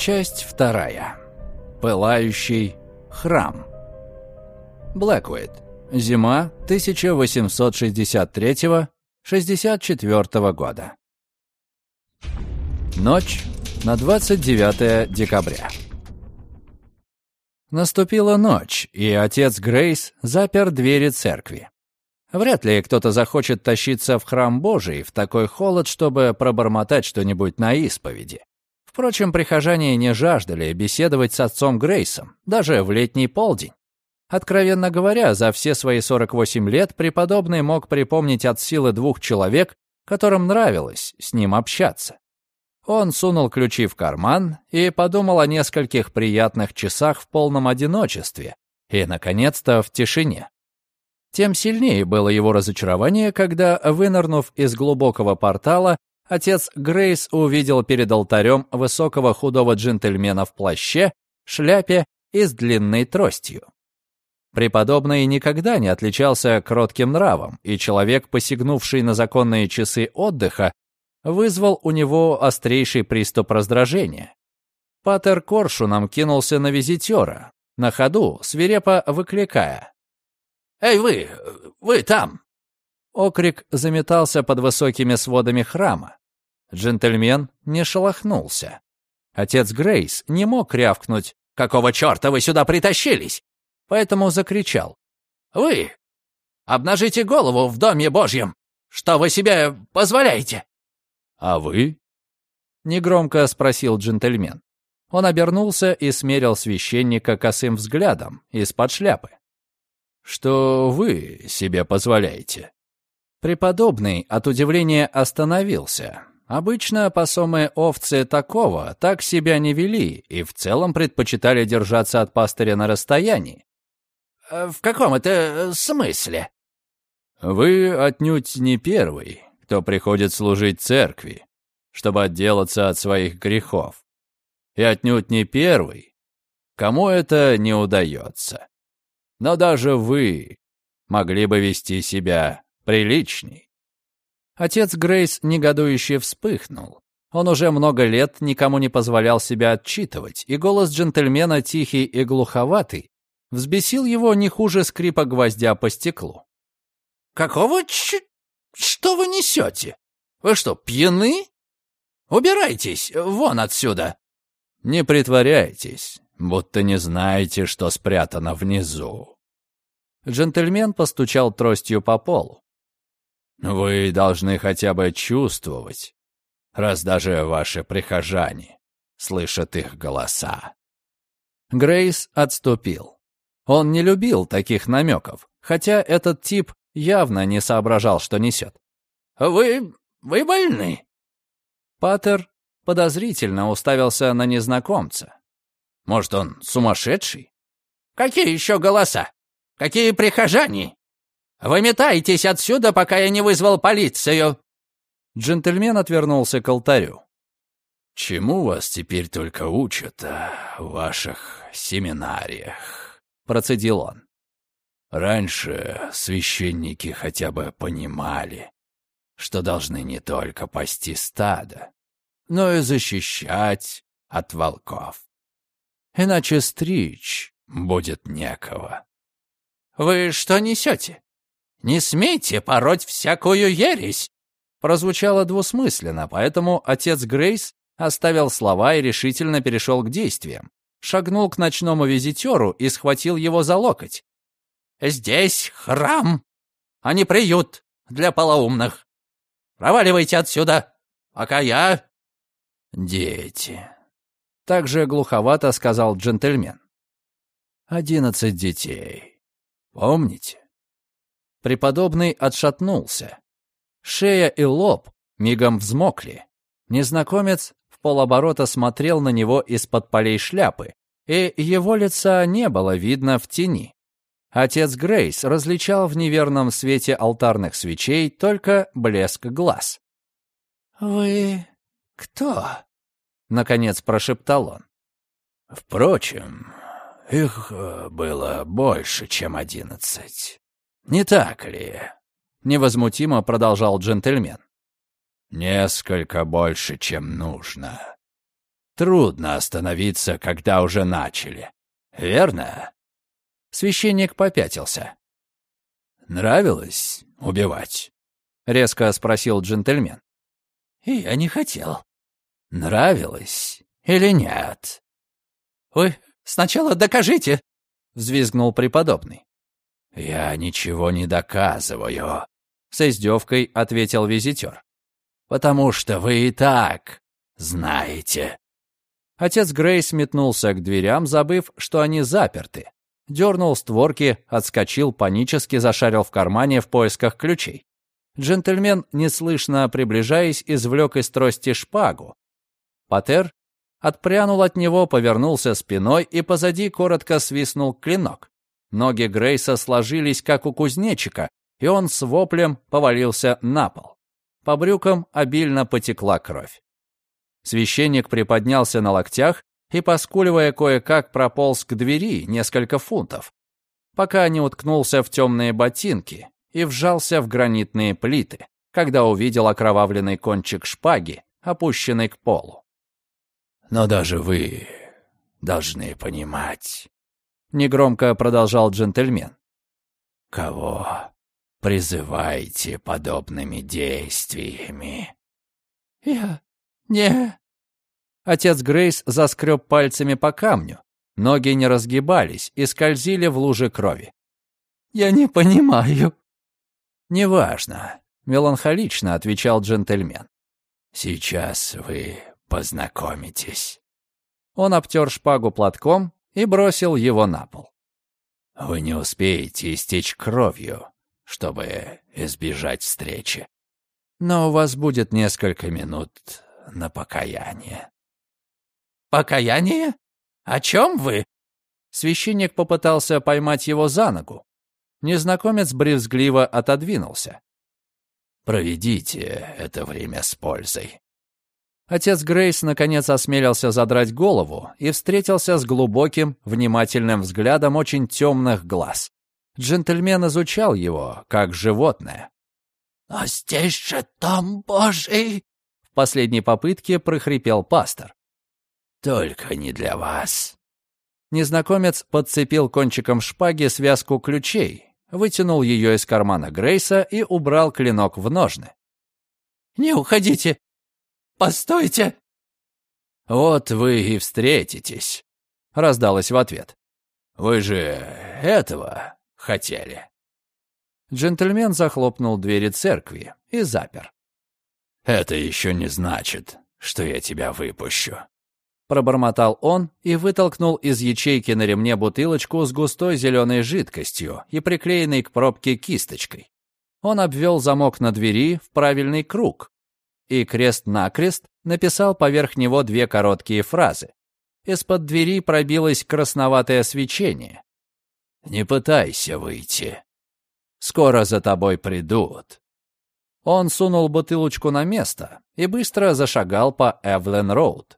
Часть вторая. Пылающий храм. Блэквейт. Зима 1863-64 года. Ночь на 29 декабря. Наступила ночь, и отец Грейс запер двери церкви. Вряд ли кто-то захочет тащиться в храм Божий в такой холод, чтобы пробормотать что-нибудь на исповеди. Впрочем, прихожане не жаждали беседовать с отцом Грейсом, даже в летний полдень. Откровенно говоря, за все свои 48 лет преподобный мог припомнить от силы двух человек, которым нравилось с ним общаться. Он сунул ключи в карман и подумал о нескольких приятных часах в полном одиночестве и, наконец-то, в тишине. Тем сильнее было его разочарование, когда, вынырнув из глубокого портала, отец Грейс увидел перед алтарем высокого худого джентльмена в плаще, шляпе и с длинной тростью. Преподобный никогда не отличался кротким нравом, и человек, посягнувший на законные часы отдыха, вызвал у него острейший приступ раздражения. Патер Коршуном кинулся на визитера, на ходу, свирепо выкликая. «Эй, вы! Вы там!» Окрик заметался под высокими сводами храма. Джентльмен не шелохнулся. Отец Грейс не мог рявкнуть «Какого черта вы сюда притащились?» Поэтому закричал «Вы! Обнажите голову в Доме Божьем! Что вы себе позволяете?» «А вы?» — негромко спросил джентльмен. Он обернулся и смерил священника косым взглядом из-под шляпы. «Что вы себе позволяете?» Преподобный от удивления остановился. Обычно посомые овцы такого так себя не вели и в целом предпочитали держаться от пастыря на расстоянии. «Э, «В каком это э, смысле?» «Вы отнюдь не первый, кто приходит служить церкви, чтобы отделаться от своих грехов. И отнюдь не первый, кому это не удается. Но даже вы могли бы вести себя приличней. Отец Грейс негодующе вспыхнул. Он уже много лет никому не позволял себя отчитывать, и голос джентльмена, тихий и глуховатый, взбесил его не хуже скрипа гвоздя по стеклу. «Какого ч... Что вы несете? Вы что, пьяны? Убирайтесь вон отсюда!» «Не притворяйтесь, будто не знаете, что спрятано внизу». Джентльмен постучал тростью по полу. «Вы должны хотя бы чувствовать, раз даже ваши прихожане слышат их голоса». Грейс отступил. Он не любил таких намеков, хотя этот тип явно не соображал, что несет. «Вы... вы больны?» Паттер подозрительно уставился на незнакомца. «Может, он сумасшедший?» «Какие еще голоса? Какие прихожане? Выметайтесь отсюда, пока я не вызвал полицию!» Джентльмен отвернулся к алтарю. «Чему вас теперь только учат в ваших семинариях?» — процедил он. Раньше священники хотя бы понимали, что должны не только пасти стадо, но и защищать от волков. Иначе стричь будет некого. «Вы что несете? Не смейте пороть всякую ересь!» Прозвучало двусмысленно, поэтому отец Грейс оставил слова и решительно перешел к действиям. Шагнул к ночному визитеру и схватил его за локоть. Здесь храм, а не приют для полоумных. Проваливайте отсюда, пока я...» «Дети», — так же глуховато сказал джентльмен. «Одиннадцать детей. Помните?» Преподобный отшатнулся. Шея и лоб мигом взмокли. Незнакомец в полоборота смотрел на него из-под полей шляпы, и его лица не было видно в тени. Отец Грейс различал в неверном свете алтарных свечей только блеск глаз. «Вы кто?» — наконец прошептал он. «Впрочем, их э, было больше, чем одиннадцать. Не так ли?» — невозмутимо продолжал джентльмен. «Несколько больше, чем нужно. Трудно остановиться, когда уже начали. Верно?» Священник попятился. «Нравилось убивать?» — резко спросил джентльмен. «Я не хотел». «Нравилось или нет?» «Вы сначала докажите!» — взвизгнул преподобный. «Я ничего не доказываю», — с издевкой ответил визитер. «Потому что вы и так знаете». Отец Грейс метнулся к дверям, забыв, что они заперты. Дернул створки, отскочил, панически зашарил в кармане в поисках ключей. Джентльмен, неслышно приближаясь, извлек из трости шпагу. Патер отпрянул от него, повернулся спиной и позади коротко свистнул клинок. Ноги Грейса сложились, как у кузнечика, и он с воплем повалился на пол. По брюкам обильно потекла кровь. Священник приподнялся на локтях и, поскуливая кое-как, прополз к двери несколько фунтов, пока не уткнулся в темные ботинки и вжался в гранитные плиты, когда увидел окровавленный кончик шпаги, опущенный к полу. «Но даже вы должны понимать», — негромко продолжал джентльмен, «кого призываете подобными действиями?» «Я «Не...» Отец Грейс заскреб пальцами по камню. Ноги не разгибались и скользили в луже крови. «Я не понимаю». «Неважно», — меланхолично отвечал джентльмен. «Сейчас вы познакомитесь». Он обтер шпагу платком и бросил его на пол. «Вы не успеете истечь кровью, чтобы избежать встречи. Но у вас будет несколько минут на покаяние. «Покаяние? О чем вы?» Священник попытался поймать его за ногу. Незнакомец брезгливо отодвинулся. «Проведите это время с пользой». Отец Грейс наконец осмелился задрать голову и встретился с глубоким, внимательным взглядом очень темных глаз. Джентльмен изучал его, как животное. «Но здесь же Том Божий!» В последней попытке прохрипел пастор. «Только не для вас». Незнакомец подцепил кончиком шпаги связку ключей, вытянул ее из кармана Грейса и убрал клинок в ножны. «Не уходите! Постойте!» «Вот вы и встретитесь», — раздалось в ответ. «Вы же этого хотели». Джентльмен захлопнул двери церкви и запер. «Это еще не значит, что я тебя выпущу». Пробормотал он и вытолкнул из ячейки на ремне бутылочку с густой зеленой жидкостью и приклеенной к пробке кисточкой. Он обвел замок на двери в правильный круг и крест-накрест написал поверх него две короткие фразы. Из-под двери пробилось красноватое свечение. «Не пытайся выйти. Скоро за тобой придут. Он сунул бутылочку на место и быстро зашагал по Эвлен-Роуд.